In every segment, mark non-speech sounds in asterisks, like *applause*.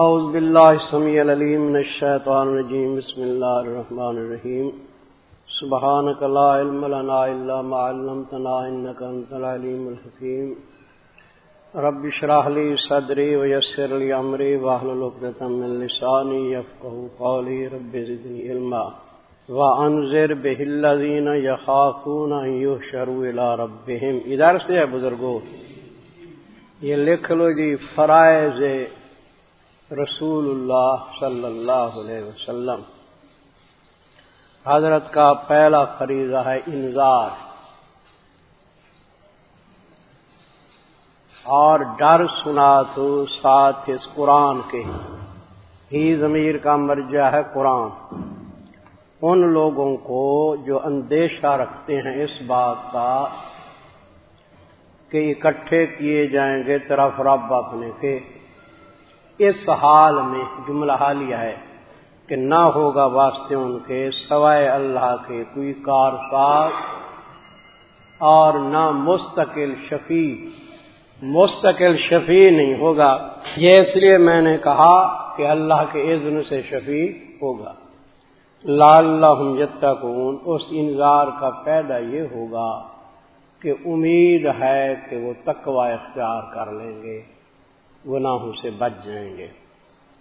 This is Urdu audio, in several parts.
اعوذ باللہ السمیع العلیم من الشیطان الرجیم، بسم اللہ الرحمن الرحیم۔ سبحانک لا علم لنا الا ما علمتنا انک انت العلیم الحکیم۔ رب اشرح لي صدري ويسر لي امري واحلل عقدة من لساني يفقهوا قولي رب زدني علما وانذر به الذين يخافون ان يحشروا الى ربهم ادھر سے ہے بزرگوں یہ لکھ لو جی فرائض رسول اللہ صلی اللہ علیہ وسلم۔ حضرت کا پہلا فریضہ ہے انذار۔ اور ڈر سنا تو ساتھ اس قرآن کے۔ ہی ضمیر کا مرجع ہے قرآن۔ ان لوگوں کو جو اندیشہ رکھتے ہیں اس بات کا کہ اکٹھے کیے جائیں گے طرف رب اپنے کے۔ اس حال میں جملہ حالیہ ہے کہ نہ ہوگا واسطے ان کے سوائے اللہ کے کوئی کار ساز اور نہ مستقل شفیع۔ مستقل شفیع نہیں ہوگا۔ یہ اس لیے میں نے کہا کہ اللہ کے عزن سے شفیع ہوگا۔ لال یتقون۔ اس انظار کا پیدا یہ ہوگا کہ امید ہے کہ وہ تقوا اختیار کر لیں گے۔ گناہوں سے بچ جائیں گے۔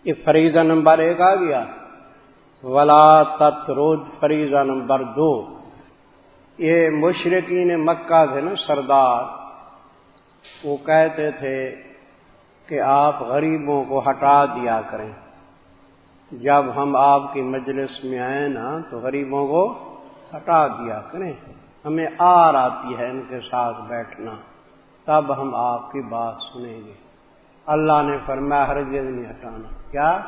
یہ فریضہ نمبر ایک آ گیا۔ ولا تترود فریضہ نمبر دو۔ یہ مشرقین مکہ تھے نا سردار۔ وہ کہتے تھے کہ آپ غریبوں کو ہٹا دیا کریں۔ جب ہم آپ کی مجلس میں آئے نا تو غریبوں کو ہٹا دیا کریں۔ ہمیں آر آتی ہے ان کے ساتھ بیٹھنا۔ تب ہم آپ کی بات سنیں گے۔ اللہ نے فرمایا، ہرگز نہیں ہٹانا۔ کیا؟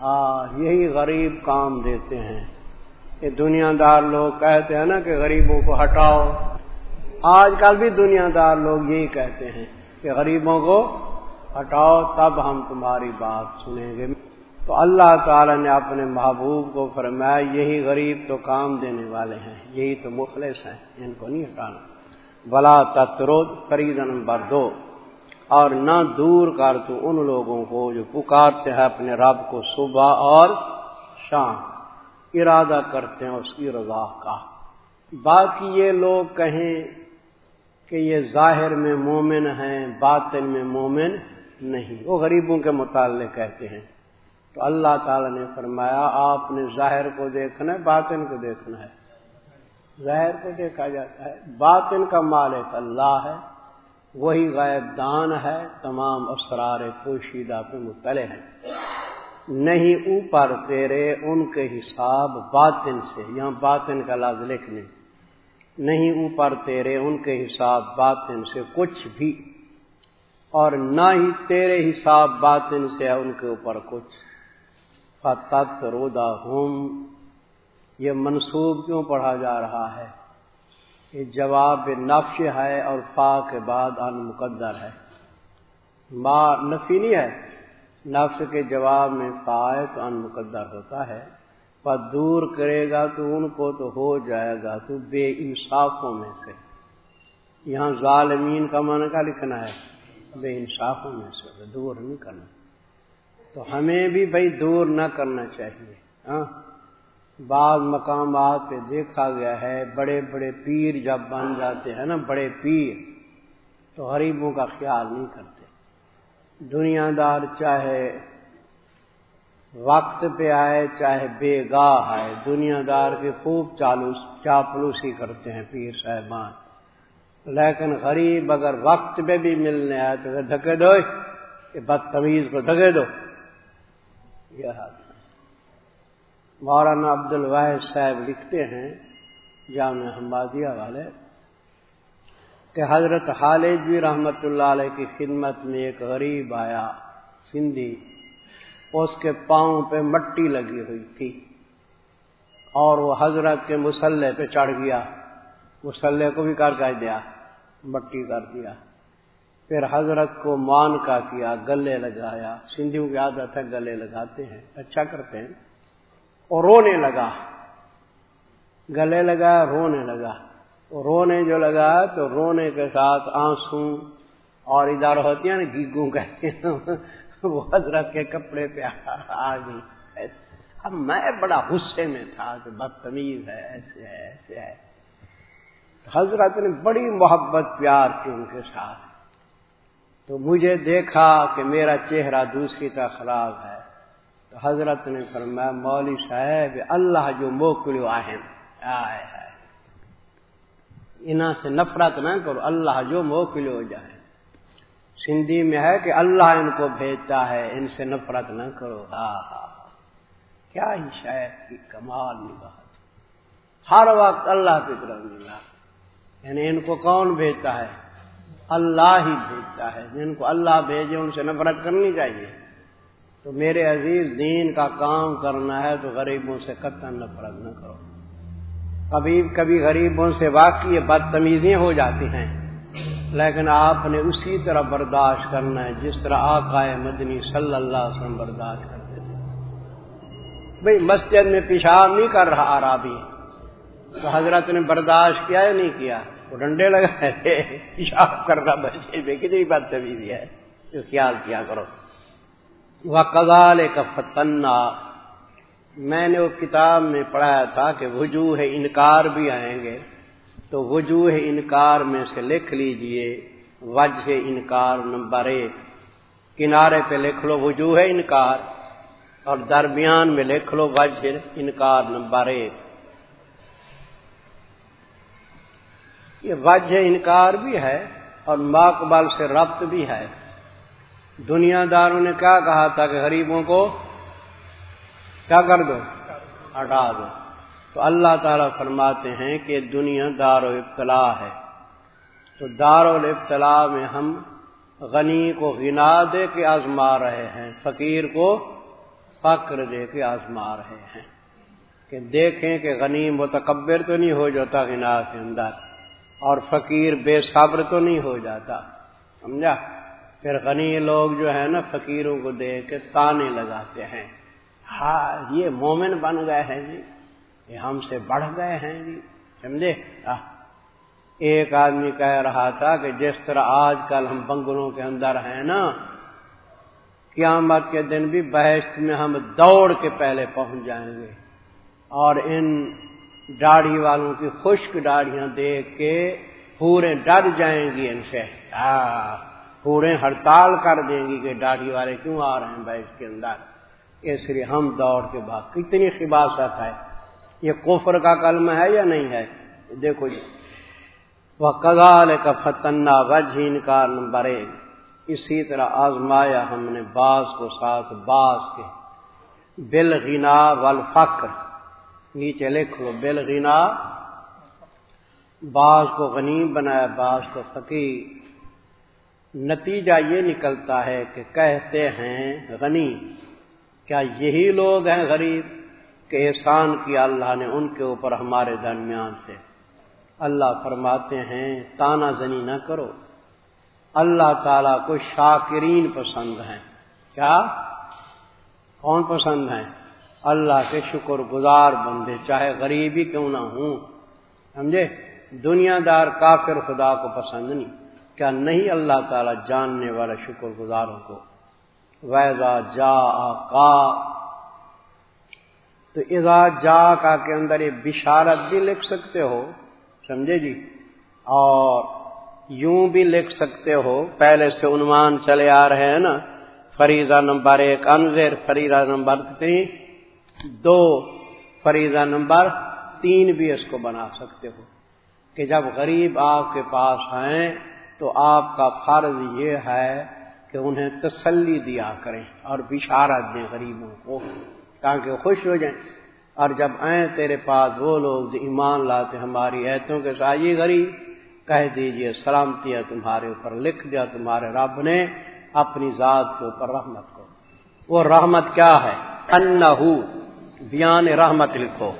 آ، یہی غریب کام دیتے ہیں۔ یہ دنیا دار لوگ کہتے ہیں نا کہ غریبوں کو ہٹاؤ۔ آج کل بھی دنیا دار لوگ یہی کہتے ہیں کہ غریبوں کو ہٹاؤ، تب ہم تمہاری بات سنیں گے۔ تو اللہ تعالی نے اپنے محبوب کو فرمایا، یہی غریب تو کام دینے والے ہیں، یہی تو مخلص ہیں، ان کو نہیں ہٹانا۔ بلا تترود خرید نمبر دو اور نہ دور کر تو ان لوگوں کو جو پکارتے ہیں اپنے رب کو صبح اور شام۔ ارادہ کرتے ہیں اس کی رضا کا۔ باقی یہ لوگ کہیں کہ یہ ظاہر میں مومن ہیں، باطن میں مومن نہیں۔ وہ غریبوں کے متعلق کہتے ہیں۔ تو اللہ تعالی نے فرمایا، آپ نے ظاہر کو دیکھنا ہے، باطن کو دیکھنا ہے۔ ظاہر کو دیکھا جاتا ہے۔ باطن کا مالک اللہ ہے۔ وہی غائب دان ہے، تمام اسرار پوشیدہ پہ مطلع ہیں۔ نہیں اوپر تیرے ان کے حساب باطن سے، یہاں باطن کا لاز لکھنے۔ نہیں اوپر تیرے ان کے حساب باطن سے کچھ بھی، اور نہ ہی تیرے حساب باطن سے ان کے اوپر کچھ۔ فتت رودا ہوں یہ منسوب کیوں پڑھا جا رہا ہے؟ یہ جواب نفش ہے اور فا کے بعد ان مقدر ہے۔ ما نفی نہیں ہے نفس کے جواب میں فا ہے تو ان مقدر ہوتا ہے۔ پر دور کرے گا تو ان کو تو ہو جائے گا تو بے انصافوں میں سے۔ یہاں ظالمین کا من کا لکھنا ہے؟ بے انصافوں میں سے، دور نہیں کرنا۔ تو ہمیں بھی بھائی دور نہ کرنا چاہیے۔ ہاں؟ بعض مقامات پہ دیکھا گیا ہے، بڑے بڑے پیر جب بن جاتے ہیں نا، بڑے پیر، تو غریبوں کا خیال نہیں کرتے۔ دنیا دار چاہے وقت پہ آئے، چاہے بے گاہ آئے، دنیا دار کے خوب چالو چاپلوسی کرتے ہیں پیر صاحبان۔ لیکن غریب اگر وقت پہ بھی ملنے آئے تو دھکے دو کہ بدتمیز کو دھکے دو۔ یہ حال۔ مولانا عبد الواحد صاحب لکھتے ہیں، جامع حمادیہ والے، کہ حضرت خالد بھی رحمت اللہ علیہ کی خدمت میں ایک غریب آیا، سندھی، اس کے پاؤں پہ مٹی لگی ہوئی تھی، اور وہ حضرت کے مسلح پہ چڑھ گیا، مسلح کو بھی کر کر دیا، مٹی کر دیا۔ پھر حضرت کو مان کا کیا، گلے لگایا۔ سندھیوں کی عادت ہے، گلے لگاتے ہیں اچھا کرتے ہیں۔ اور رونے لگا۔ گلے لگا، رونے لگا۔ رونے جو لگا تو رونے کے ساتھ آنسو اور ادھر ہوتی ہیں نا، گیگوں کہتے ہیں وہ حضرت کے کپڑے پہ آ گئی اب میں بڑا غصے میں تھا کہ بدتمیز ہے، ایسے ہے ایسے ہے۔ حضرت نے بڑی محبت، پیار کی ان کے ساتھ۔ تو مجھے دیکھا کہ میرا چہرہ دوسری کا خراب ہے۔ حضرت نے فرمایا مولوی صاحب، اللہ جو موکلو آئے آئے سے نفرت نہ کرو، اللہ جو موکل ہو جائے۔ سندھی میں ہے کہ اللہ ان کو بھیجتا ہے، ان سے نفرت نہ کرو۔ ہاں ہاں کیا ہی شاید کی کمال بات۔ ہر وقت اللہ کی طرف ملا۔ یعنی ان کو کون بھیجتا ہے؟ اللہ ہی بھیجتا ہے۔ جن کو اللہ بھیجے، ان سے نفرت کرنی چاہیے۔ تو میرے عزیز، دین کا کام کرنا ہے تو غریبوں سے قطن نفرت نہ کرو۔ کبھی کبھی غریبوں سے واقعی بدتمیزیاں ہو جاتی ہیں، لیکن آپ نے اسی طرح برداشت کرنا ہے، جس طرح آقا مدنی صلی اللہ علیہ وسلم برداشت کرتے تھے۔ بھئی، مسجد میں پیشاب نہیں کر رہا آرابی تو حضرت نے برداشت کیا یا نہیں کیا؟ وہ ڈنڈے لگائے پیشاب کر رہا بچے میں کتنی بدتمیزی ہے۔ خیال کیا کرو۔ وہ کگال کا فتنا۔ میں نے وہ کتاب میں پڑھایا تھا کہ وجوہ انکار بھی آئیں گے، تو وجوہ انکار میں سے لکھ لیجیے۔ وجہ انکار نمبر ایک۔ کنارے پہ لکھ لو وجوہ انکار اور درمیان میں لکھ لو وجہ انکار نمبر ایک۔ یہ وجہ انکار بھی ہے اور ماقبل سے ربط بھی ہے۔ دنیا داروں نے کیا کہا تھا کہ غریبوں کو کیا کر دو؟ ہٹا دو۔ تو اللہ تعالیٰ فرماتے ہیں کہ دنیا دار و ابتلا ہے۔ تو دار ابتلا میں ہم غنی کو گنا دے کے آزما رہے ہیں، فقیر کو فقر دے کے آزما رہے ہیں۔ کہ دیکھیں کہ غنی متکبر تو نہیں ہو جاتا گنا کے اندر، اور فقیر بے صبر تو نہیں ہو جاتا۔ سمجھا؟ پھر غنی لوگ جو ہے نا فقیروں کو دیکھ کے تانے لگاتے ہیں۔ ہاں یہ مومن بن گئے ہیں جی۔ یہ ہم سے بڑھ گئے ہیں جی۔ سمجھے؟ ایک آدمی کہہ رہا تھا کہ جس طرح آج کل ہم بنگلوں کے اندر ہیں نا، قیامت کے دن بھی بحث میں ہم دوڑ کے پہلے پہنچ جائیں گے۔ اور ان داڑھی والوں کی خشک داڑیاں دیکھ کے پورے ڈر جائیں گی ان سے۔ پورے ہڑتال کر دیں گی کہ داڑھی والے کیوں آ رہے ہیں بحث کے اندر؟ اس لیے ہم دوڑ کے بعد کتنی خباست ہے؟ یہ کفر کا کلم ہے یا نہیں ہے؟ دیکھو جی۔ وہ کگال کا فتنا وجہ کا نمبر ایک۔ اسی طرح آزمایا ہم نے باز کو ساتھ باز کے۔ بل غنا ول فخر نیچے لکھ لو۔ بلغنا باز کو غنیم بنایا، باز کو فقیر۔ نتیجہ یہ نکلتا ہے کہ کہتے ہیں، غنی، کیا یہی لوگ ہیں غریب کہ احسان کیا اللہ نے ان کے اوپر ہمارے درمیان سے؟ اللہ فرماتے ہیں، تانا زنی نہ کرو۔ اللہ تعالی کو شاکرین پسند ہیں۔ کیا؟ کون پسند ہیں؟ اللہ کے شکر گزار بندے، چاہے غریبی کیوں نہ ہوں۔ سمجھے؟ دنیا دار کافر خدا کو پسند نہیں۔ کیا نہیں اللہ تعالی جاننے والا شکر گزاروں کو؟ ویزا جا کا تو ایزا جا کا کے اندر یہ بشارت بھی لکھ سکتے ہو، سمجھے جی؟ اور یوں بھی لکھ سکتے ہو، پہلے سے عنوان چلے آ رہے ہیں نا، فریضہ نمبر ایک انضر فریضہ نمبر تین، دو فریضہ نمبر تین بھی اس کو بنا سکتے ہو کہ جب غریب آپ کے پاس آئیں تو آپ کا فرض یہ ہے کہ انہیں تسلی دیا کریں اور بشارت دیں غریبوں کو، تاکہ خوش ہو جائیں۔ اور جب آئیں تیرے پاس وہ لوگ جو ایمان لاتے، ہماری ایتوں کے ساتھ، یہ غریب، کہہ دیجیے، سلامتی ہے تمہارے اوپر، لکھ دیا تمہارے رب نے اپنی ذات کے اوپر رحمت کو۔ وہ رحمت کیا ہے؟ انہو، بیان رحمت لکھو۔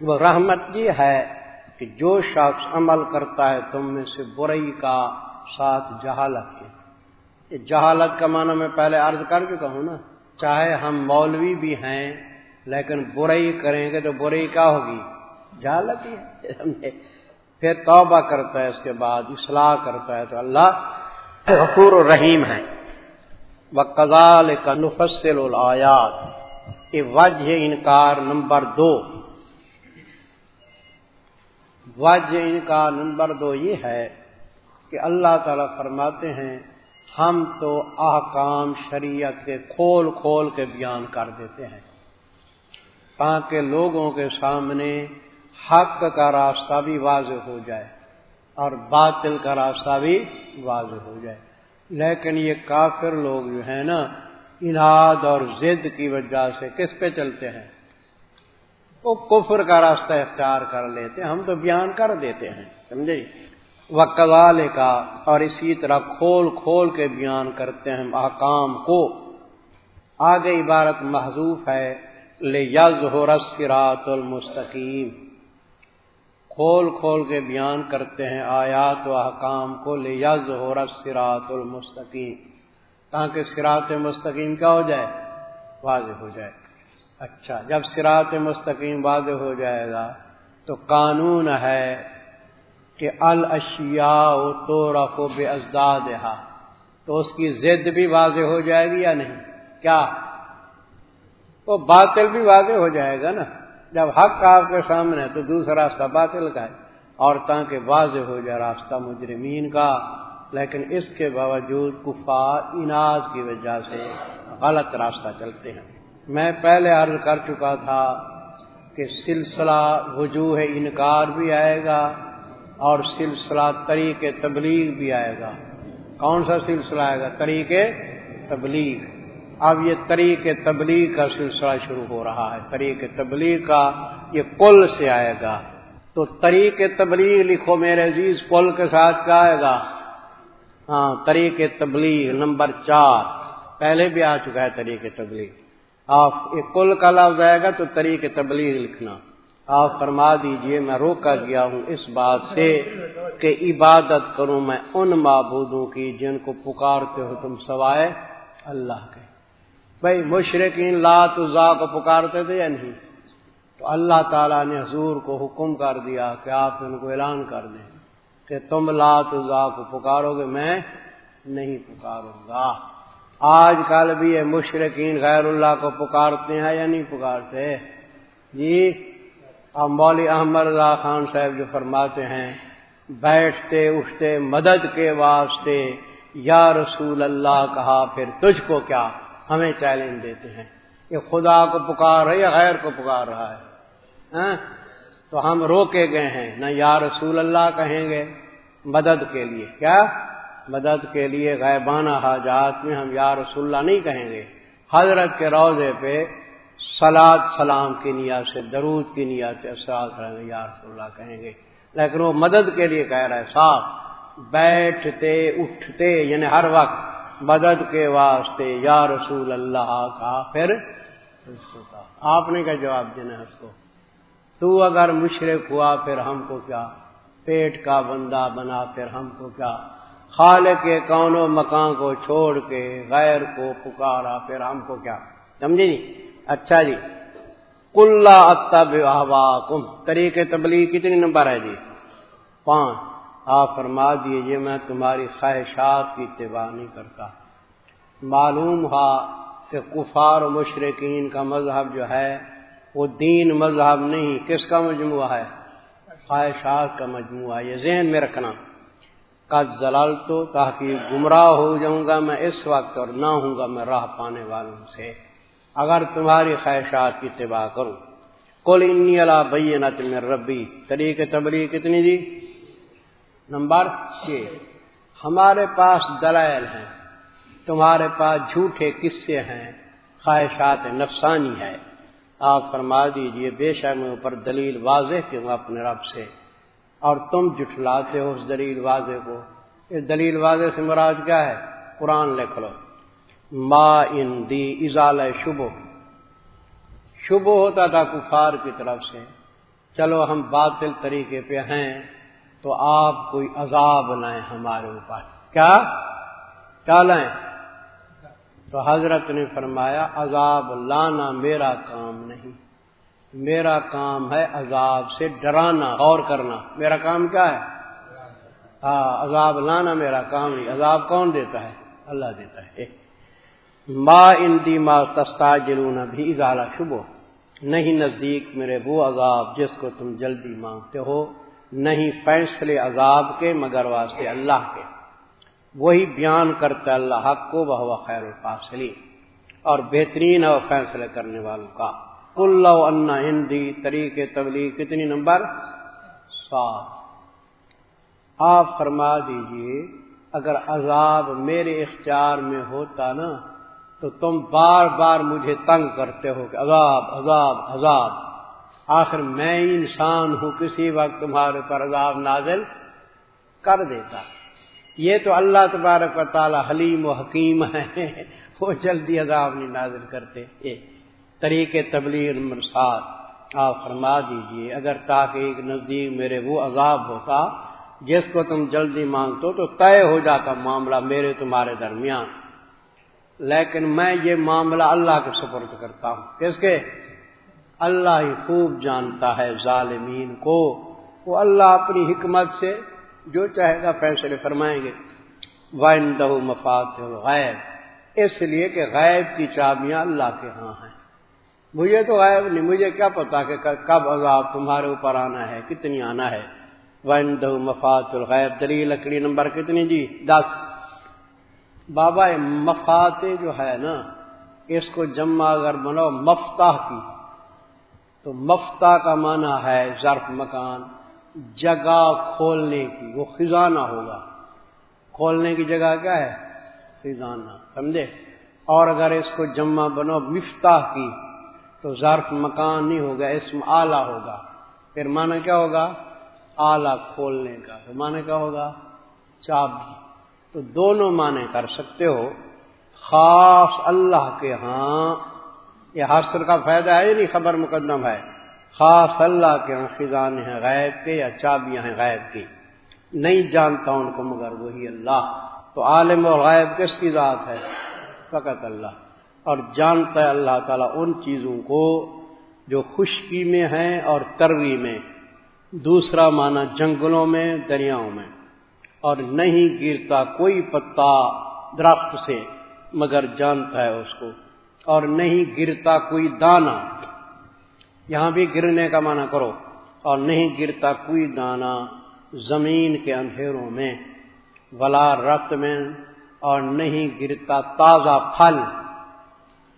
وہ رحمت یہ ہے کہ جو شخص عمل کرتا ہے تم میں سے برئی کا ساتھ جہالت کے۔ جہالت کا معنی میں پہلے عرض کر چکا ہوں نا، چاہے ہم مولوی بھی ہیں، لیکن برائی کریں گے تو برائی کیا ہوگی؟ جہالت ہی ہے۔ پھر توبہ کرتا ہے، اس کے بعد اصلاح کرتا ہے۔ تو اللہ غفور رحیم ہے۔ و کزال کا نفسل الآیات۔ یہ وجہ انکار نمبر دو۔ وجہ انکار نمبر دو یہ ہے کہ اللہ تعالی فرماتے ہیں، ہم تو احکام شریعت کے کھول کھول کے بیان کر دیتے ہیں۔ تاکہ لوگوں کے سامنے حق کا راستہ بھی واضح ہو جائے اور باطل کا راستہ بھی واضح ہو جائے۔ لیکن یہ کافر لوگ جو ہیں نا اناد اور ضد کی وجہ سے کس پہ چلتے ہیں؟ وہ کفر کا راستہ اختیار کر لیتے ہم تو بیان کر دیتے ہیں، سمجھے؟ وہ کزال کا اور اسی طرح کھول کھول کے بیان کرتے ہیں احکام کو۔ آگے عبارت محضوف ہے لے یز ہو رسرات المستقیم کھول کھول کے بیان کرتے ہیں آیات و احکام کو لے یز ہو رسرات المستقیم تاکہ سرات مستقیم کیا ہو جائے؟ واضح ہو جائے۔ اچھا جب سرات مستقیم واضح ہو جائے گا تو قانون ہے کہ الشیا تو رکھو بے ازداد تو اس کی ضد بھی واضح ہو جائے گی یا نہیں؟ کیا؟ وہ باطل بھی واضح ہو جائے گا نا؟ جب حق آپ کے سامنے ہے تو دوسرا راستہ باطل کا ہے، اور تاکہ واضح ہو جائے راستہ مجرمین کا، لیکن اس کے باوجود کفار اناج کی وجہ سے غلط راستہ چلتے ہیں۔ میں پہلے عرض کر چکا تھا کہ سلسلہ وجوہ انکار بھی آئے گا اور سلسلہ طریق تبلیغ بھی آئے گا۔ کون سا سلسلہ آئے گا؟ طریق تبلیغ۔ اب یہ طریق تبلیغ کا سلسلہ شروع ہو رہا ہے۔ طریق تبلیغ کا یہ کل سے آئے گا۔ تو طریق تبلیغ لکھو میرے عزیز کل کے ساتھ کیا آئے گا؟ ہاں طریق تبلیغ نمبر چار۔ پہلے بھی آ چکا ہے طریق تبلیغ۔ آپ کل کا لفظ آئے گا تو طریق تبلیغ لکھنا۔ آپ فرما دیجیے، میں روکا گیا ہوں اس بات سے کہ عبادت کروں میں ان معبودوں کی جن کو پکارتے ہو تم سوائے اللہ کے۔ بھائی مشرقین لات ازا کو پکارتے تھے یا نہیں؟ تو اللہ تعالیٰ نے حضور کو حکم کر دیا کہ آپ ان کو اعلان کر دیں کہ تم لات ازا کو پکارو گے، میں نہیں پکاروں گا۔ آج کل بھی یہ مشرقین غیر اللہ کو پکارتے ہیں یا نہیں پکارتے؟ جی اب احمد اللہ خان صاحب جو فرماتے ہیں، بیٹھتے، اٹھتے، مدد کے واسطے، یا رسول اللہ کہا، پھر تجھ کو کیا؟ ہمیں چیلنج دیتے ہیں۔ کہ خدا کو پکار ہے یا غیر کو پکار رہا ہے؟ ہاں؟ تو ہم روکے گئے ہیں، نہ یا رسول اللہ کہیں گے مدد کے لیے۔ کیا؟ مدد کے لیے غیبانہ حاجات میں ہم یا رسول اللہ نہیں کہیں گے۔ حضرت کے روزے پہ سلاد سلام کی نیت سے، درود کی نیت سے اسراد کریں گے یا رسول اللہ کہیں گے۔ لیکن وہ مدد کے لیے کہہ رہا ہے صاف بیٹھتے، اٹھتے یعنی ہر وقت مدد کے واسطے یا رسول اللہ کا پھر آپ نے کیا جواب دینا ہے اس کو۔ تو اگر مشرق ہوا پھر ہم کو کیا؟ پیٹ کا بندہ بنا پھر ہم کو کیا؟ خال کے کونوں مکان کو چھوڑ کے غیر کو پکارا، پھر ہم کو کیا؟ سمجھے جی؟ اچھا جی۔ کل اتب کم طریقے تبلیغ کتنی نمبر ہے جی؟ پانچ۔ آپ فرما دیجیے میں تمہاری خواہشات کی اتباع نہیں کرتا۔ معلوم ہوا کہ کفار و مشرقین کا مذہب جو ہے، وہ دین مذہب نہیں۔ کس کا مجموعہ ہے؟ خواہشات کا مجموعہ۔ یہ ذہن میں رکھنا۔ کا زلال تو تاکہ گمراہ ہو جاؤں گا میں اس وقت اور نہ ہوں گا میں راہ پانے والوں سے۔ اگر تمہاری خواہشات کی اتباع کروں۔ کل انی اللہ بینت میں ربی۔ طریق تبری کتنی دی؟ نمبر چھ۔ ہمارے پاس دلائل ہیں۔ تمہارے پاس جھوٹے قصے ہیں۔ خواہشات نفسانی ہے آپ فرما دیجیے، بے شک میں اوپر دلیل واضح کیوں اپنے رب سے؟ اور تم جٹلاتے ہو اس دلیل واضح کو۔ اس دلیل واضح سے مراد کیا ہے؟ قرآن لکھ لو۔ ما ان دی ازال شبو شبو ہوتا تھا کفار کی طرف سے۔ چلو ہم باطل طریقے پہ ہیں تو آپ کوئی عذاب لائیں ہمارے اوپر۔ کیا؟ کیا لائیں؟ تو حضرت نے فرمایا، عذاب لانا میرا کام نہیں۔ میرا کام ہے عذاب سے ڈرانا، غور کرنا۔ میرا کام کیا ہے؟ ہاں عذاب لانا میرا کام نہیں۔ عذاب کون دیتا ہے؟ اللہ دیتا ہے۔ ما اندی ما تستا جلون بھی اضالہ شبو نہیں نزدیک میرے وہ عذاب جس کو تم جلدی مانگتے ہو۔ نہیں فیصلے عذاب کے، مگر واسطے اللہ کے۔ وہی بیان کرتا اللہ حق کو بہوا خیر الفاصلی اور بہترین اور فیصلے کرنے والوں کا۔ کل انا ہندی طریقے تبلیغ کتنی نمبر؟ سات۔ آپ فرما دیجیے، اگر عذاب میرے اختیار میں ہوتا نا، تو تم بار بار مجھے تنگ کرتے ہو کہ عذاب عذاب عذاب۔ آخر میں انسان ہوں، کسی وقت تمہارے پر عذاب نازل کر دیتا۔ یہ تو اللہ تبارک و تعالی حلیم و حکیم ہے، *laughs* وہ جلدی عذاب نہیں نازل کرتے۔ طریقے تبلیغ نمبر سات، آپ فرما دیجیے، اگر تاکہ ایک نزدیک میرے وہ عذاب ہوتا، جس کو تم جلدی مانگتے تو طے ہو جاتا معاملہ میرے تمہارے درمیان۔ لیکن میں یہ معاملہ اللہ کے سپرد کرتا ہوں۔ کس کے؟ اللہ ہی خوب جانتا ہے ظالمین کو۔ وہ اللہ اپنی حکمت سے جو چاہے گا فیصلے فرمائیں گے۔ وائن دہ مفاد غائب اس لیے کہ غائب کی چابیاں اللہ کے ہاں ہیں۔ مجھے تو غائب نہیں، مجھے کیا پتا کہ کب عذاب تمہارے اوپر آنا ہے، کتنی آنا ہے؟ وائن دہ مفاد الغیب دلیل لکڑی نمبر کتنی جی؟ دس۔ بابا مفات جو ہے نا، اس کو جمع اگر بناؤ، مفتاح کی۔ تو مفتا کا معنی ہے ظرف مکان، جگہ کھولنے کی، وہ خزانہ ہوگا۔ کھولنے کی جگہ کیا ہے؟ خزانہ، سمجھے؟ اور اگر اس کو جمع بنو مفتاح کی۔ تو ظرف مکان نہیں ہوگا، اسم آلہ ہوگا۔ پھر معنی کیا ہوگا؟ آلہ کھولنے کا۔ تو معنی کیا ہوگا؟ چابی تو دونوں معنی کر سکتے ہو۔ خاص اللہ کے ہاں یہ حاصل کا فائدہ ہے نہیں؟ خبر مقدم ہے۔ خاص اللہ کے ہاں خزان ہیں غیب کے یا چابیاں ہیں غیب کی۔ نہیں جانتا ان کو مگر وہی اللہ۔ تو عالم اور غائب کس کی ذات ہے؟ فقط اللہ۔ اور جانتا ہے اللہ تعالیٰ ان چیزوں کو جو خشکی میں ہیں اور تروی میں، دوسرا معنی جنگلوں میں، دریاؤں میں۔ اور نہیں گرتا کوئی پتا درخت سے، مگر جانتا ہے اس کو۔ اور نہیں گرتا کوئی دانا یہاں بھی گرنے کا معنی کرو۔ اور نہیں گرتا کوئی دانا زمین کے اندھیروں میں، ولا رقت میں، اور نہیں گرتا تازہ پھل۔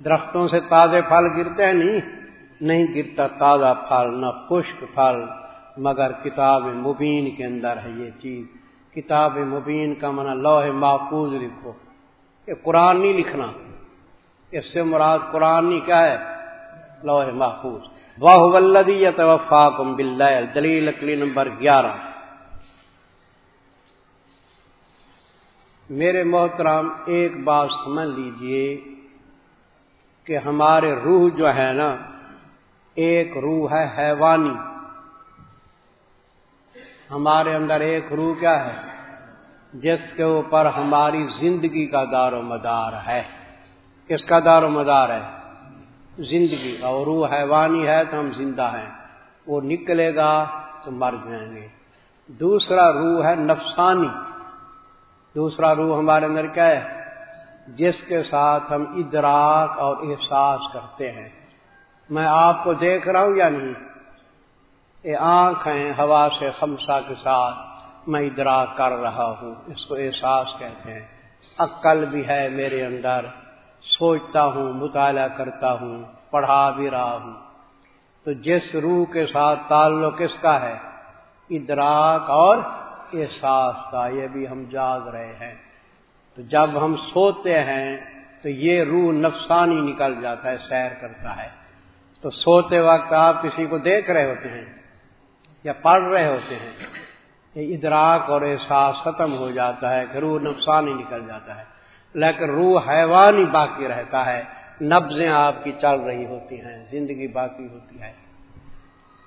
درختوں سے تازے پھل گرتے ہیں؟ نہیں نہیں گرتا، تازہ پھل، نہ خشک پھل۔ مگر کتاب مبین کے اندر ہے یہ چیز۔ کتاب مبین کا منع لوہ محفوظ لکھو۔ یہ قرآن نہیں لکھنا۔ اس سے مراد قرآن نہیں، کیا ہے؟ لوہ محفوظ۔ واہ ولدی توفا کم بل دلیل اکلی نمبر گیارہ۔ میرے محترام ایک بات سمجھ لیجیے۔ کہ ہمارے روح جو ہے نا، ایک روح ہے حیوانی۔ ہمارے اندر ایک روح کیا ہے؟ جس کے اوپر ہماری زندگی کا دار و مدار ہے۔ کس کا دار و مدار ہے؟ زندگی۔ کا اور روح حیوانی ہے تو ہم زندہ ہیں۔ وہ نکلے گا تو مر جائیں گے۔ دوسرا روح ہے نفسانی۔ دوسرا روح ہمارے اندر کیا ہے؟ جس کے ساتھ ہم ادراک اور احساس کرتے ہیں۔ میں آپ کو دیکھ رہا ہوں یا نہیں؟ یہ آنکھ ہیں ہوا سے خمسا کے ساتھ میں ادراک کر رہا ہوں، اس کو احساس کہتے ہیں۔ عقل بھی ہے میرے اندر، سوچتا ہوں، مطالعہ کرتا ہوں، پڑھا بھی رہا ہوں۔ تو جس روح کے ساتھ تعلق کس کا ہے؟ ادراک اور احساس کا، یہ بھی ہم جاگ رہے ہیں۔ تو جب ہم سوتے ہیں تو یہ روح نفسانی نکل جاتا ہے، سیر کرتا ہے۔ تو سوتے وقت آپ کسی کو دیکھ رہے ہوتے ہیں یا پڑھ رہے ہوتے ہیں، یہ ادراک اور احساس ختم ہو جاتا ہے کہ روح نفسانی نکل جاتا ہے۔ لیکن روح حیوان ہی باقی رہتا ہے نبزیں آپ کی چل رہی ہوتی ہیں، زندگی باقی ہوتی ہے۔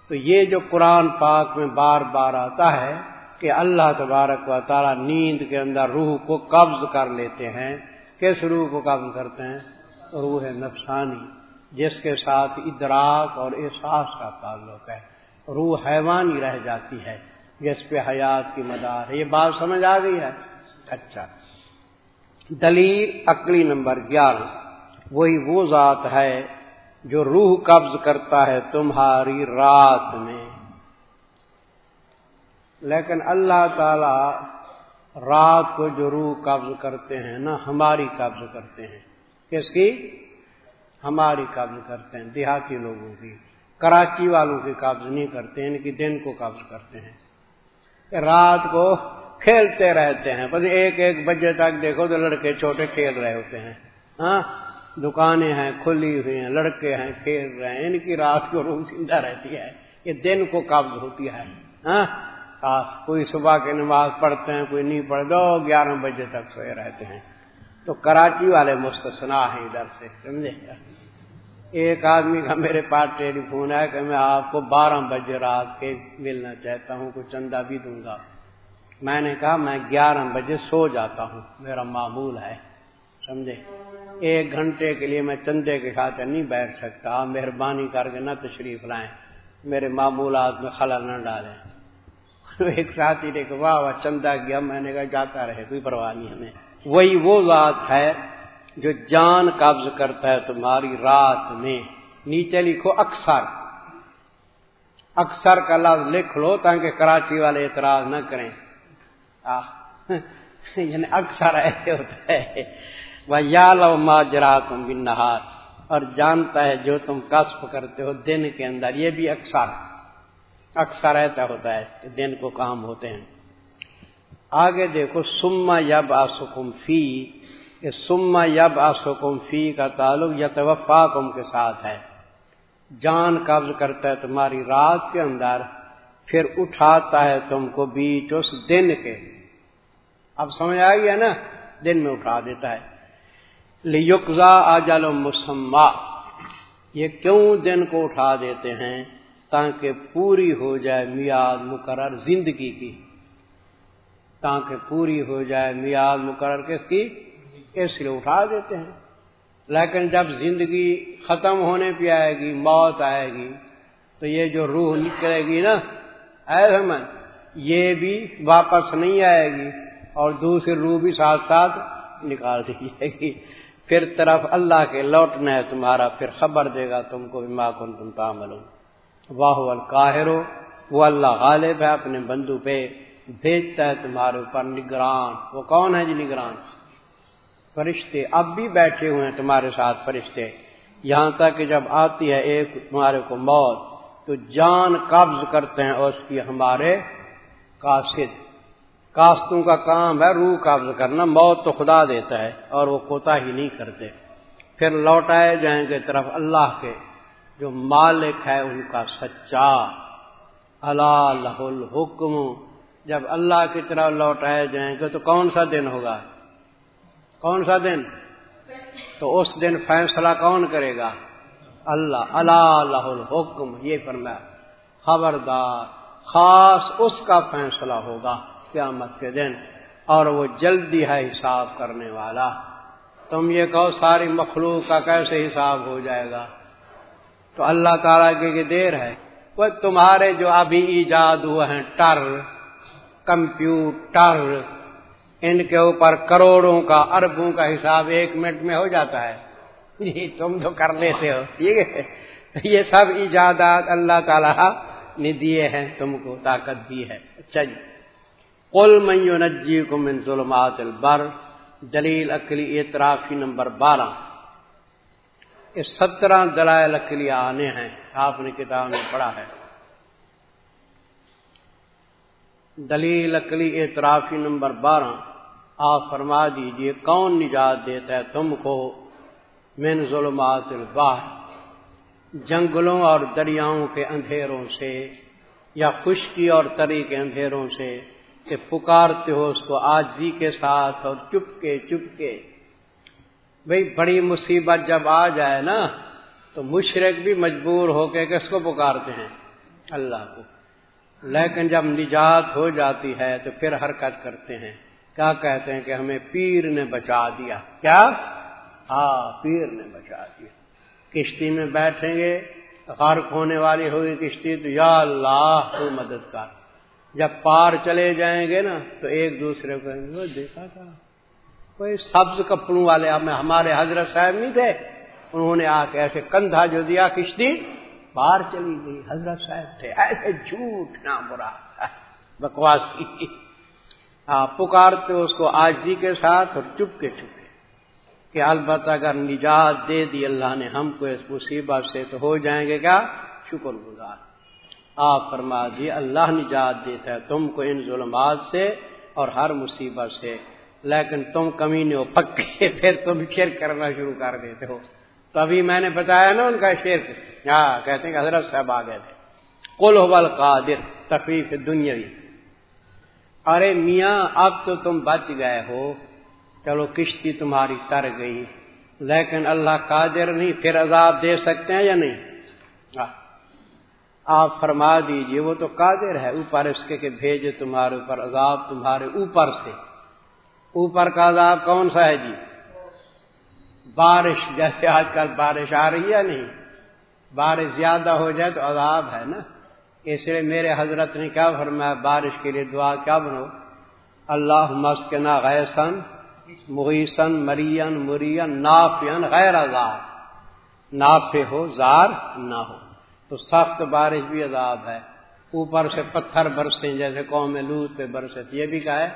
تو یہ جو قرآن پاک میں بار بار آتا ہے کہ اللہ تبارک و تعالی نیند کے اندر روح کو قبض کر لیتے ہیں۔ کس روح کو قبض کرتے ہیں؟ روح نفسانی، جس کے ساتھ ادراک اور احساس کا تعلق ہے۔ روح حیوانی رہ جاتی ہے، جس پہ حیات کی مدار ہے۔ یہ بات سمجھ آ گئی ہے؟ اچھا۔ دلیل عقلی نمبر گیارہ۔ وہی وہ ذات ہے جو روح قبض کرتا ہے تمہاری رات میں۔ لیکن اللہ تعالی رات کو جو روح قبض کرتے ہیں نا، ہماری قبض کرتے ہیں۔ کس کی؟ ہماری قبض کرتے ہیں، دیہاتی لوگوں کی۔ کراچی والوں کی قبض نہیں کرتے یعنی ان کی دن کو قبض کرتے ہیں۔ رات کو کھیلتے رہتے ہیں۔ بس ایک ایک بجے تک دیکھو تو لڑکے چھوٹے کھیل رہے ہوتے ہیں۔ ہاں؟ دکانیں ہیں، کھلی ہوئی ہیں، لڑکے ہیں، کھیل رہے ہیں۔ یعنی ان کی رات کو روح زندہ رہتی ہے یہ دن کو قبض ہوتی ہے۔ ہاں؟ کوئی صبح کی نماز پڑھتے ہیں، کوئی نہیں پڑھ دو گیارہ بجے تک سوئے رہتے ہیں۔ تو کراچی والے مستثنا ہیں ادھر سے، سمجھے؟ ایک آدمی کا میرے پاس ٹیلی فون ہے کہ میں آپ کو بارہ بجے رات کے ملنا چاہتا ہوں کوئی چندہ بھی دوں گا۔ میں نے کہا، میں گیارہ بجے سو جاتا ہوں، میرا معمول ہے، سمجھے؟ ایک گھنٹے کے لیے میں چندے کے خاطر نہیں بیٹھ سکتا مہربانی کر کے نہ تشریف لائیں، میرے معمولات میں خلل نہ ڈالیں۔ *laughs* ایک ساتھی نے کہا، واہ واہ چندہ گیا میں نے کہا، جاتا رہے، کوئی پرواہ نہیں ہمیں۔ وہی وہ ذات ہے جو جان قبض کرتا ہے تمہاری رات میں۔ نیچے لکھو اکثر۔ اکثر کا لفظ لکھ لو تاکہ کراچی والے اعتراض نہ کریں۔ *laughs* یعنی اکثر ایسے ہوتا ہے۔ وہ یا لو ماجرا تم بن نہار اور جانتا ہے جو تم کسب کرتے ہو دن کے اندر۔ یہ بھی اکثر۔ اکثر ایسا ہوتا ہے کہ دن کو کام ہوتے ہیں۔ آگے دیکھو سما یب آسکم فی یہ سما یب آسکم فی کا تعلق یا کم کے ساتھ ہے۔ جان قبض کرتا ہے تمہاری رات کے اندر، پھر اٹھاتا ہے تم کو بیچ اس دن کے۔ اب سمجھ آ گیا نا؟ دن میں اٹھا دیتا ہے۔ لیکزا آجل مسما۔ یہ کیوں دن کو اٹھا دیتے ہیں؟ تاکہ پوری ہو جائے میاد مقرر زندگی کی۔ تاکہ پوری ہو جائے میاد مقرر کس کی؟ اس لیے اٹھا دیتے ہیں۔ لیکن جب زندگی ختم ہونے پہ آئے گی، موت آئے گی، تو یہ جو روح نکلے گی نا، اے یہ بھی واپس نہیں آئے گی اور دوسری روح بھی ساتھ ساتھ نکال دی جائے گی۔ پھر طرف اللہ کے لوٹنا ہے تمہارا، پھر خبر دے گا تم کو بھی ماں کن تم کامل واہ القاہرو وہ اللہ غالب ہے اپنے بندو پہ، بھیجتا ہے تمہارے اوپر نگران۔ وہ کون ہے جی نگران؟ فرشتے اب بھی بیٹھے ہوئے ہیں تمہارے ساتھ فرشتے۔ یہاں تک کہ جب آتی ہے ایک تمہارے کو موت، تو جان قبض کرتے ہیں اور اس کی ہمارے قاصد۔ کاستوں کا کام ہے روح قبض کرنا، موت تو خدا دیتا ہے اور وہ کوتا ہی نہیں کرتے۔ پھر لوٹائے جائیں گے طرف اللہ کے۔ جو مالک ہے ان کا سچا اللہ الحکم۔ جب اللہ کی طرح لوٹائے جائیں گے تو کون سا دن ہوگا؟ کون سا دن؟ تو اس دن فیصلہ کون کرے گا؟ اللہ اللہ الحکم۔ یہ فرمایا، خبردار، خاص اس کا فیصلہ ہوگا قیامت کے دن، اور وہ جلدی ہے حساب کرنے والا۔ تم یہ کہو ساری مخلوق کا کیسے حساب ہو جائے گا؟ تو اللہ تعالیٰ کی دیر ہے۔ وہ تمہارے جو ابھی ایجاد ہوئے ہیں، ٹر، کمپیوٹر، ان کے اوپر کروڑوں کا، اربوں کا حساب ایک منٹ میں ہو جاتا ہے۔ جی تم جو کر لیتے ہو۔ ٹھیک ہے یہ سب ایجادات اللہ تعالی نے دیے ہیں، تم کو طاقت دی ہے۔ اچھا جی۔ قل من کو من ظلمات البر، دلیل اکلی اعترافی نمبر بارہ۔ یہ سترہ دلائل اکلی آنے ہیں، آپ نے کتاب میں پڑھا ہے۔ دلیل اکلی اعترافی نمبر بارہ۔ آپ فرما دیجیے، کون نجات دیتا ہے تم کو من ظلمات الباہ جنگلوں اور دریاؤں کے اندھیروں سے یا خشکی اور تری کے اندھیروں سے کہ پکارتے ہو اس کو آجی کے ساتھ اور چپ کے چپ کے بھئی بڑی مصیبت جب آ جائے نا، تو مشرق بھی مجبور ہو کے کس کو پکارتے ہیں؟ اللہ کو۔ لیکن جب نجات ہو جاتی ہے تو پھر حرکت کرتے ہیں۔ کیا کہتے ہیں کہ ہمیں پیر نے بچا دیا۔ کیا؟ ہاں پیر نے بچا دیا۔ کشتی میں بیٹھیں گے، غرق ہونے والی ہوگی کشتی، تو یا اللہ تو مدد کر جب پار چلے جائیں گے نا، تو ایک دوسرے کو دیکھا تھا۔ کوئی سبز کپڑوں والے ہمارے حضرت صاحب نہیں تھے، انہوں نے آ کے ایسے کندھا جو دیا کشتی باہر چلی گئی۔ حضرت صاحب تھے، ایسے جھوٹ نہ برا۔ بکواس۔ آپ پکارتے اس کو آجی کے ساتھ اور چپ کے چپے کہ البتہ اگر نجات دے دی اللہ نے، ہم کو اس مصیبت سے تو ہو جائیں گے کیا؟ شکر گزار۔ آپ فرما دی اللہ نجات دیتا ہے تم کو ان ظلمات سے اور ہر مصیبت سے۔ لیکن تم کمی نہیں ہو پکے، پھر تم شیر کرنا شروع کر دیتے ہو۔ تو ابھی میں نے بتایا نا ان کا شیر ہاں کہتے ہیں کہ حضرت صاحب آ گئے تھے۔ کل ہو قادر تفریح دنیا ارے میاں، اب تو تم بچ گئے ہو۔ چلو کشتی تمہاری تر گئی۔ لیکن اللہ قادر نہیں، پھر عذاب دے سکتے ہیں یا نہیں؟ ہاں۔ آپ فرما دیجیے، وہ تو قادر ہے، اوپر اس کے کہ بھیجے تمہارے اوپر، عذاب تمہارے اوپر سے۔ اوپر کا عذاب کون سا ہے جی؟ بارش، جیسے آج کل بارش آ رہی ہے نہیں؟ بارش زیادہ ہو جائے تو عذاب ہے نا؟ اس لیے میرے حضرت نے کیا فرمایا، بارش کے لیے دعا کیا بنو اللہ مسکنا غیسن مغیسن مرین مرین نافین غیر عذاب۔ نافے ہو، زار نہ ہو۔ تو سخت بارش بھی عذاب ہے۔ اوپر سے پتھر برسے جیسے قوم لوت پہ برسے یہ بھی کا ہے؟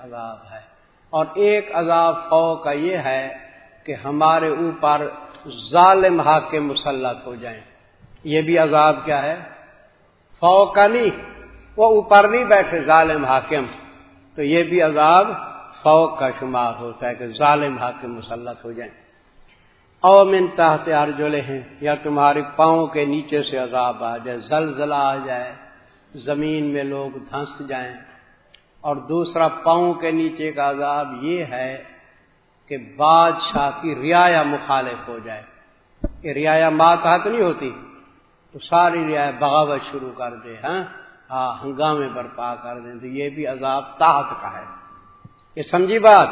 عذاب ہے۔ اور ایک عذاب فو کا یہ ہے کہ ہمارے اوپر ظالم حاکم مسلط ہو جائیں۔ یہ بھی عذاب کیا ہے؟ فو کا نہیں، وہ اوپر نہیں بیٹھے ظالم حاکم۔ تو یہ بھی عذاب فوق کا شمار ہوتا ہے کہ ظالم حاکم مسلط ہو جائیں۔ او من تحت ارجلے ہیں یا تمہاری پاؤں کے نیچے سے عذاب آ جائے، زلزلہ آ جائے، زمین میں لوگ دھنس جائیں۔ اور دوسرا پاؤں کے نیچے کا عذاب یہ ہے کہ بادشاہ کی رعایا مخالف ہو جائے۔ کہ رعایا ماتحت نہیں ہوتی۔ تو ساری رعایا بغاوت شروع کر دے ہاں؟ ہاں ہنگامے برپا کر دیں۔ تو یہ بھی عذاب طاقت کا ہے۔ یہ سمجھی بات؟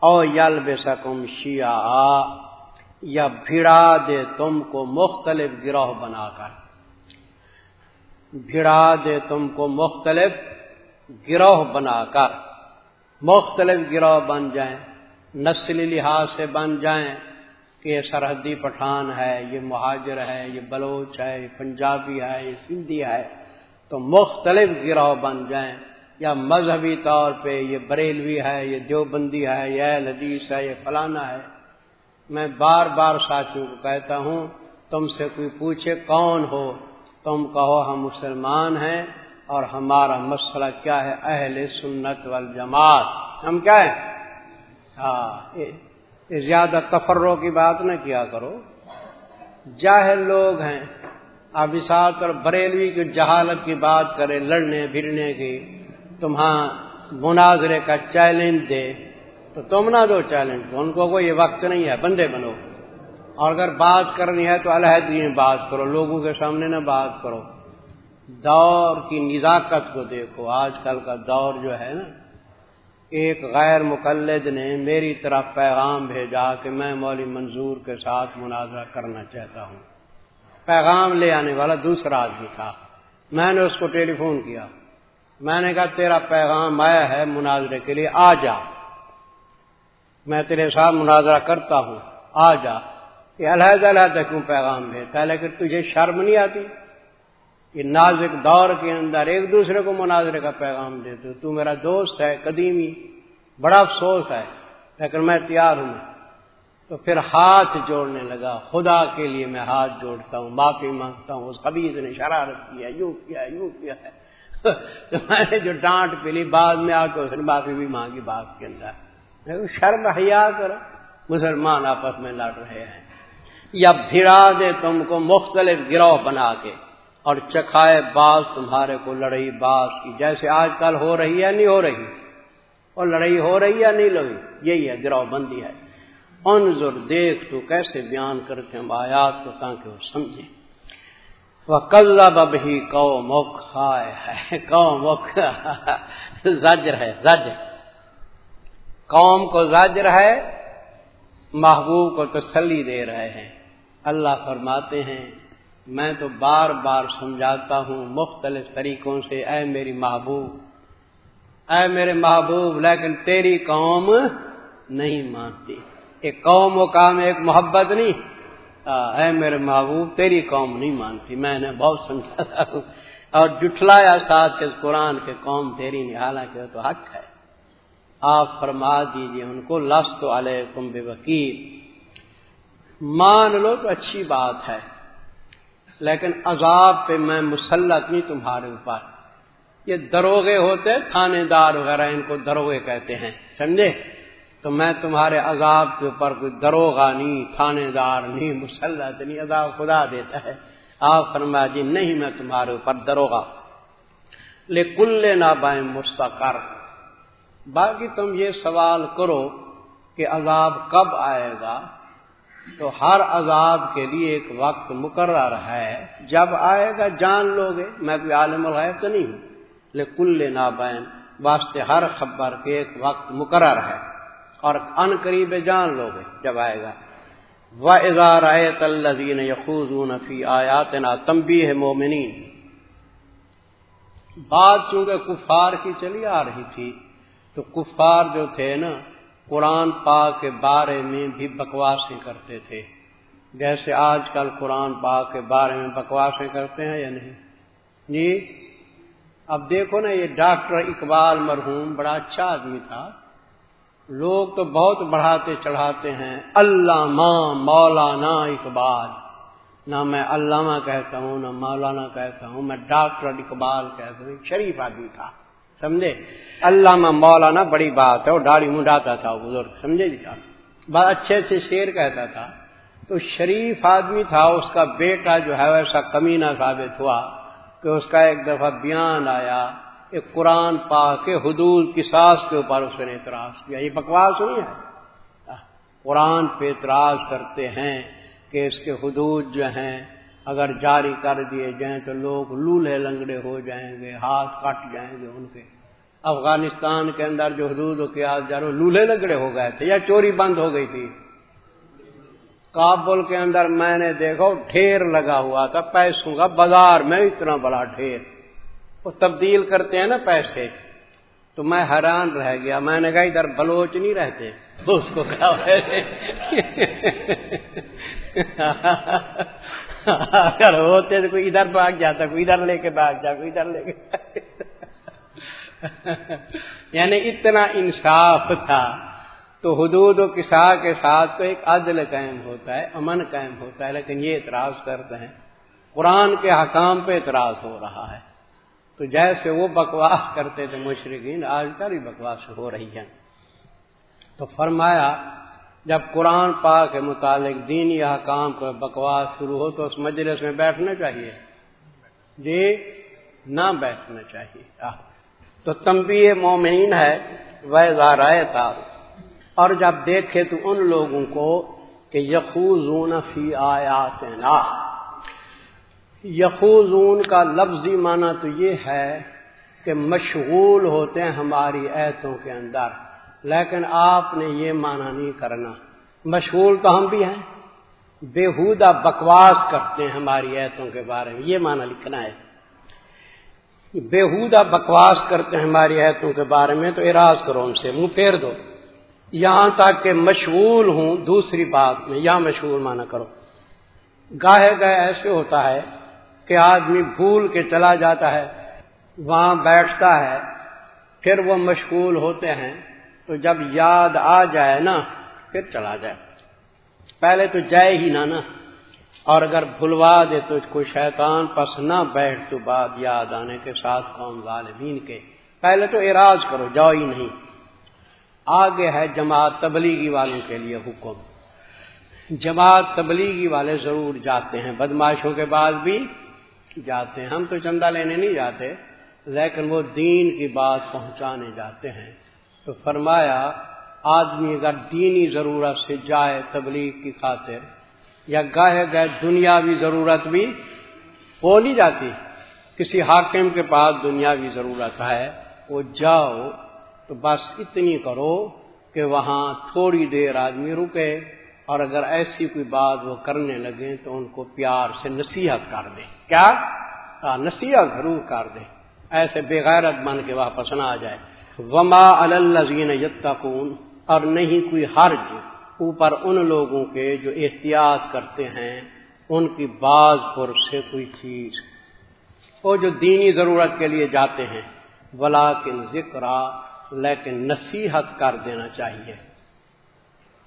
او یل بے سکم شیا یا بھڑا دے تم کو مختلف گروہ بنا کر۔ بھڑا دے تم کو مختلف گروہ بنا کر مختلف گروہ بن جائیں نسلی لحاظ سے بن جائیں کہ یہ سرحدی پٹھان ہے، یہ مہاجر ہے، یہ بلوچ ہے، یہ پنجابی ہے، یہ سندھی ہے، تو مختلف گروہ بن جائیں۔ یا مذہبی طور پہ یہ بریلوی ہے، یہ دیوبندی ہے، یہ لدیث ہے، یہ فلانا ہے۔ میں بار بار ساتھیوں کو کہتا ہوں، تم سے کوئی پوچھے کون ہو؟ تم کہو ہم مسلمان ہیں۔ اور ہمارا مسئلہ کیا ہے؟ اہل سنت والجماعت۔ ہم کیا ہے ہاں زیادہ تفروں کی بات نہ کیا کرو۔ جاہل لوگ ہیں۔ اب اس اور بریلوی کی جہالت کی بات کرے لڑنے پھرنے کی تمہاں مناظرے کا چیلنج دے۔ تو تم نہ دو چیلنج ان کو کوئی وقت نہیں ہے، بندے بنو۔ اور اگر بات کرنی ہے تو علیحدگی میں بات کرو، لوگوں کے سامنے نہ بات کرو۔ دور کی نزاکت کو دیکھو۔ آج کل کا دور جو ہے نا، ایک غیر مقلد نے میری طرف پیغام بھیجا کہ میں مولی منظور کے ساتھ مناظرہ کرنا چاہتا ہوں۔ پیغام لے آنے والا دوسرا آدمی تھا۔ میں نے اس کو ٹیلی فون کیا۔ میں نے کہا، تیرا پیغام آیا ہے مناظرے کے لیے، آ جا۔ میں تیرے ساتھ مناظرہ کرتا ہوں، آ جا۔ یہ علیحدہ علیحدہ کیوں پیغام بھیجتا ہے؟ لیکن تجھے شرم نہیں آتی؟ یہ نازک دور کے اندر ایک دوسرے کو مناظرے کا پیغام دیتے تو میرا دوست ہے، قدیمی، بڑا افسوس ہے، لیکن میں تیار ہوں۔ تو پھر ہاتھ جوڑنے لگا، خدا کے لیے میں ہاتھ جوڑتا ہوں، معافی مانگتا ہوں، اس قبیض نے شرارت کیا، یوں کیا یوں کیا۔ ہے تو میں نے جو ڈانٹ پلی بعد میں آ کے اس نے معافی بھی مانگی بات کے اندر۔ شرم حیا کرو، مسلمان آپس میں لڑ رہے ہیں۔ یا بھڑا دے تم کو مختلف گروہ بنا کے۔ اور چکھائے باز تمہارے کو لڑائی باز کی۔ جیسے آج کل ہو رہی ہے نہیں ہو رہی؟ اور لڑائی ہو رہی ہے نہیں لڑی؟ یہی ہے گروہ بندی ہے۔ انظر، دیکھ تو کیسے بیان کرتے ہیں آیات کو تاکہ وہ سمجھیں۔ وہ کل اب ہی کو مکھ ہے کو مکھ زجر ہے زجر قوم کو زجر ہے، محبوب کو تسلی دے رہے ہیں۔ اللہ فرماتے ہیں میں تو بار بار سمجھاتا ہوں مختلف طریقوں سے، اے میری محبوب، اے میرے محبوب، لیکن تیری قوم نہیں مانتی۔ ایک قوم و کام ایک محبت نہیں۔ اے میرے محبوب، تیری قوم نہیں مانتی۔ میں نے بہت سمجھا اور جٹلایا ساتھ اس قرآن کے قوم تیری نہیں، حالانکہ تو حق ہے۔ آپ فرما دیجیے ان کو، لست علیکم بے وکیل مان لو تو اچھی بات ہے۔ لیکن عذاب پہ میں مسلط نہیں تمہارے اوپر۔ یہ دروگے ہوتے تھانے دار وغیرہ ان کو دروگے کہتے ہیں، سمجھے؟ تو میں تمہارے عذاب کے اوپر کوئی دروگا نہیں تھانے دار نہیں، مسلط نہیں، عذاب خدا دیتا ہے۔ آپ فرما جی نہیں، میں تمہارے اوپر دروگا لے کل نہ بائیں مستقر۔ باقی تم یہ سوال کرو کہ عذاب کب آئے گا؟ تو ہر عذاب کے لیے ایک وقت مقرر ہے۔ جب آئے گا، جان لو گے میں کوئی عالم الغیب تو نہیں ہوں۔ کل نابین، واسطے ہر خبر کے ایک وقت مقرر ہے۔ اور ان قریب جان لو گے جب آئے گا۔ و اظہار آئے تلین یقوز فی آیات نا تمبی ہے مومنی بات چونکہ کفار کی چلی آ رہی تھی، تو کفار جو تھے نا قرآن پاک کے بارے میں بھی بکواسیں کرتے تھے۔ جیسے آج کل قرآن پاک کے بارے میں بکواسیں کرتے ہیں یا نہیں؟ جی اب دیکھو نا، یہ ڈاکٹر اقبال مرحوم بڑا اچھا آدمی تھا۔ لوگ تو بہت بڑھاتے چڑھاتے ہیں۔ علامہ مولانا اقبال۔ نہ میں علامہ کہتا ہوں، نہ مولانا کہتا ہوں، میں ڈاکٹر اقبال کہتا ہوں۔ شریف آدمی تھا۔ سمجھے؟ علامہ مولانا بڑی بات ہے، وہ داڑھی منڈاتا تھا، بزرگ، سمجھے جی بہت اچھے سے شیر کہتا تھا۔ تو شریف آدمی تھا، اس کا بیٹا جو ہے ویسا کمینہ ثابت ہوا کہ اس کا ایک دفعہ بیان آیا ایک قرآن پا کے حدود کی ساس کے اوپر اس نے اعتراض کیا۔ یہ بکواس نہیں ہے؟ قرآن پہ اعتراض کرتے ہیں کہ اس کے حدود جو ہیں اگر جاری کر دیے جائیں تو لوگ لولہے لنگڑے ہو جائیں گے، ہاتھ کٹ جائیں گے ان کے۔ افغانستان کے اندر جو حدود و قیاس جارو لولہے لنگڑے ہو گئے تھے یا چوری بند ہو گئی تھی؟ کابل کے اندر میں نے دیکھو ڈھیر لگا ہوا تھا، پیسوں کا بازار میں اتنا بڑا ڈھیر وہ تبدیل کرتے ہیں نا پیسے۔ تو میں حیران رہ گیا۔ میں نے کہا، ادھر بلوچ نہیں رہتے۔ اس کو کیا *laughs* اگر ہوتے تو کوئی ادھر بھاگ جاتا، کوئی ادھر لے کے بھاگ جا کوئی ادھر لے کے یعنی اتنا انصاف تھا۔ تو حدود و کسا کے ساتھ تو ایک عدل قائم ہوتا ہے، امن قائم ہوتا ہے، لیکن یہ اعتراض کرتے ہیں۔ قرآن کے حکام پہ اعتراض ہو رہا ہے۔ تو جیسے وہ بکواس کرتے تھے مشرقین آج کل بھی بکواس ہو رہی ہے تو فرمایا جب قرآن پاک کے متعلق دینی حکام کو بکواس شروع ہو تو اس مجلس میں بیٹھنا چاہیے۔ جی نہ بیٹھنا چاہیے۔ تو تمبی مومنین ہے وہ رائے تھا اور جب دیکھے تو ان لوگوں کو کہ یقوزون فی آیات یقوزون کا لفظی معنی تو یہ ہے کہ مشغول ہوتے ہیں ہماری ایتوں کے اندر۔ لیکن آپ نے یہ معنی نہیں کرنا مشغول تو ہم بھی ہیں بےحودہ بکواس کرتے ہیں ہماری ایتوں کے بارے میں یہ معنی لکھنا ہے بےحودہ بکواس کرتے ہیں ہماری ایتوں کے بارے میں تو اراض کرو ان سے، منہ پھیر دو۔ یہاں تک کہ مشغول ہوں دوسری بات میں، یا مشغول مانا کرو۔ گاہے گاہے ایسے ہوتا ہے کہ آدمی بھول کے چلا جاتا ہے، وہاں بیٹھتا ہے، پھر وہ مشغول ہوتے ہیں۔ تو جب یاد آ جائے نا، پھر چلا جائے۔ پہلے تو جائے ہی نہ نا۔ اور اگر بھلوا دے تو کوئی شیطان پس نہ بیٹھ تو بعد یاد آنے کے ساتھ قوم غالبین کے۔ پہلے تو اراض کرو، جاؤ ہی نہیں۔ آگے ہے جماعت تبلیغی والوں کے لیے حکم۔ جماعت تبلیغی والے ضرور جاتے ہیں۔ بدماشوں کے بعد بھی جاتے ہیں۔ ہم تو چندہ لینے نہیں جاتے، لیکن وہ دین کی بات پہنچانے جاتے ہیں۔ تو فرمایا، آدمی اگر دینی ضرورت سے جائے تبلیغ کی خاطر، یا گاہے گئے دنیاوی ضرورت بھی ہو نہیں جاتی۔ کسی حاکم کے پاس دنیاوی ضرورت ہے، وہ جاؤ، تو بس اتنی کرو کہ وہاں تھوڑی دیر آدمی رکے، اور اگر ایسی کوئی بات وہ کرنے لگے تو ان کو پیار سے نصیحت کر دیں کیا؟ ہاں، نصیحت ضرور کر دیں ایسے بےغیرت بن کے واپس نہ آ جائے۔ وما الزین یتقون، اور نہیں کوئی حرج اوپر ان لوگوں کے جو احتیاط کرتے ہیں، ان کی بعض پر سے کوئی چیز۔ وہ جو دینی ضرورت کے لیے جاتے ہیں ولاکن ذکر، لیکن نصیحت کر دینا چاہیے۔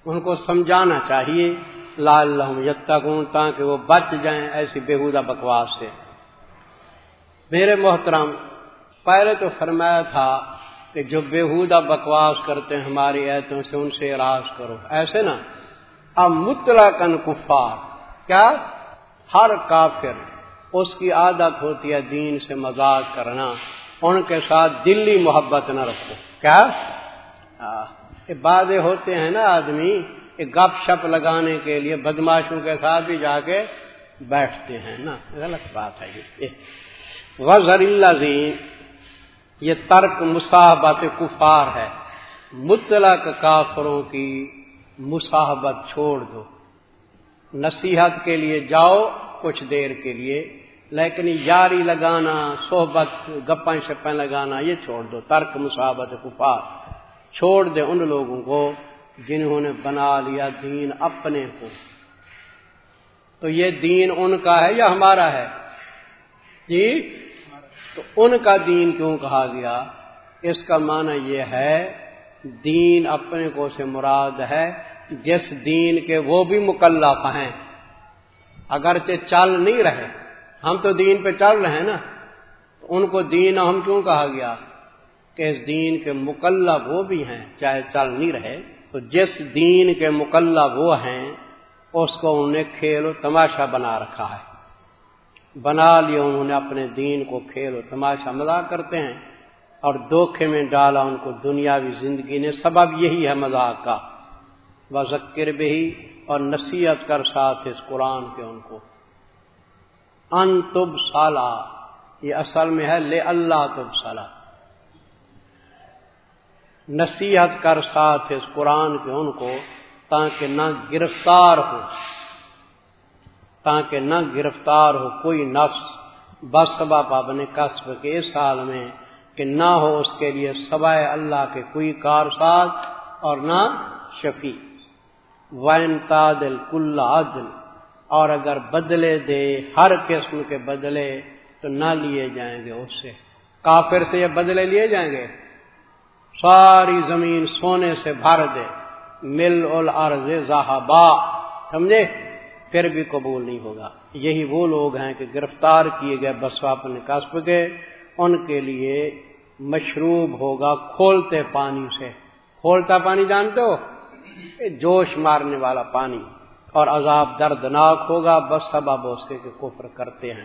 ان کو سمجھانا چاہیے لال یتگون تاکہ وہ بچ جائیں ایسی بےحودہ بکواس سے۔ میرے محترم، پہلے تو فرمایا تھا کہ جو بےحودہ بکواس کرتے ہیں ہماری ایتوں سے ان سے اراض کرو۔ ایسے نا اب مطلع کن کفار، کیا؟ ہر کافر اس کی عادت ہوتی ہے دین سے مزاق کرنا، ان کے ساتھ دلی محبت نہ رکھو۔ کیا؟ بادے ہوتے ہیں نا آدمی گپ شپ لگانے کے لیے بدماشوں کے ساتھ بھی جا کے بیٹھتے ہیں نا۔ غلط بات ہے یہ۔ وزر اللہ یہ ترک مصاحبت کفار ہے۔ مطلق کافروں کی مصاحبت چھوڑ دو۔ نصیحت کے لیے جاؤ، کچھ دیر کے لیے۔ لیکن یاری لگانا، صحبت گپیں شپیں لگانا، یہ چھوڑ دو۔ ترک مصاحبت کفار۔ چھوڑ دے ان لوگوں کو جنہوں نے بنا لیا دین اپنے کو۔ تو یہ دین ان کا ہے یا ہمارا ہے؟ جی؟ تو ان کا دین کیوں کہا گیا؟ اس کا معنی یہ ہے، دین اپنے کو سے مراد ہے، جس دین کے وہ بھی مکلف ہیں۔ اگرچہ چل نہیں رہے، ہم تو دین پہ چل رہے ہیں نا۔ تو ان کو دین ہم کیوں کہا گیا؟ کہ اس دین کے مکلب وہ بھی ہیں، چاہے چل نہیں رہے، تو جس دین کے مکلب وہ ہیں، اس کو انہوں نے کھیل و تماشا بنا رکھا ہے۔ بنا لیا انہوں نے اپنے دین کو کھیل و تماشا مذاق کرتے ہیں اور دھوکھے میں ڈالا ان کو دنیاوی زندگی نے سبب یہی ہے مذاق کا۔ ذکر بھی اور نصیحت کر ساتھ اس قرآن کے ان کو۔ ان تب سالہ یہ اصل میں ہے لے اللہ تب سالہ نصیحت کر ساتھ اس قرآن کے ان کو تاکہ نہ گرفتار ہو۔ تاکہ نہ گرفتار ہو کوئی نفس۔ بس سبب اپنے قصب کے اس سال میں کہ نہ ہو اس کے لیے سوائے اللہ کے کوئی کار ساز اور نہ شفیع۔ وائن تادل کل عدل۔ اور اگر بدلے دے ہر قسم کے بدلے تو نہ لیے جائیں گے اس سے۔ کافر سے یہ بدلے لیے جائیں گے۔ ساری زمین سونے سے بھر دے۔ مل الارض زہابا سمجھے؟ پھر بھی قبول نہیں ہوگا۔ یہی وہ لوگ ہیں کہ گرفتار کیے گئے بس اپنے کسب کے ان کے لیے مشروب ہوگا کھولتے پانی سے۔ کھولتا پانی جانتے ہو؟ جوش مارنے والا پانی۔ اور عذاب دردناک ہوگا، بس سبب اس کے کفر کرتے ہیں۔